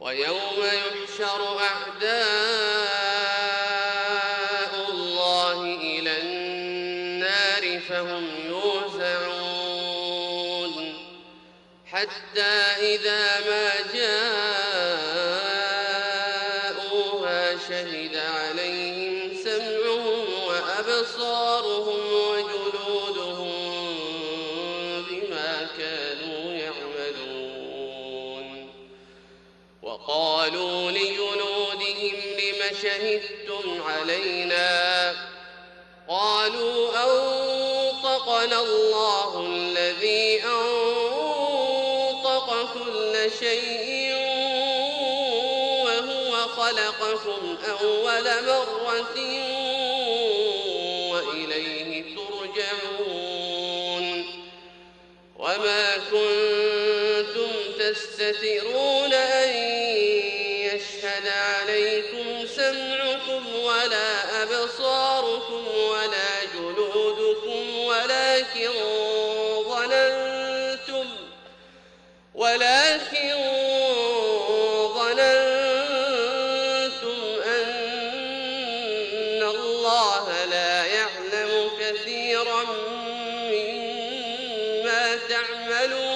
ويوم يحشر أعداء الله إلى النار فهم يوزعون حتى إذا ما جاءوها وقالوا لجلودهم لم شهدتم علينا؟ قالوا أنطقنا الله الذي أنطق كل شيء وهو خلقكم أول مرة وإليه ترجعون. وما كنتم تستترون أن يشهد عليكم سمعكم ولا أبصاركم ولا جلودكم ولكن ظننتم ولكن ظننتم أن الله لا يعلم كثيرا مما تعملون.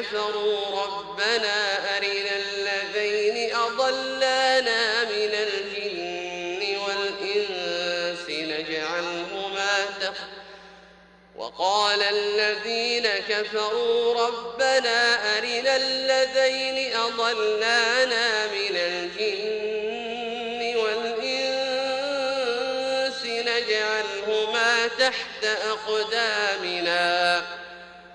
كفروا ربنا أرنا الذين أضلانا من الجن والإنس نجعلهما تحت وقال الذين كفروا ربنا أرنا الذين أضلانا من الجن والإنس نجعلهما تحت أقدامنا.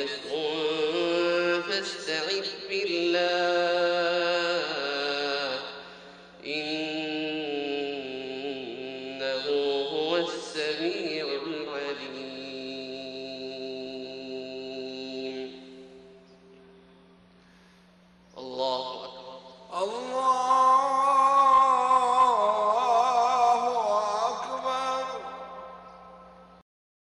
نزغ فاستعذ بالله.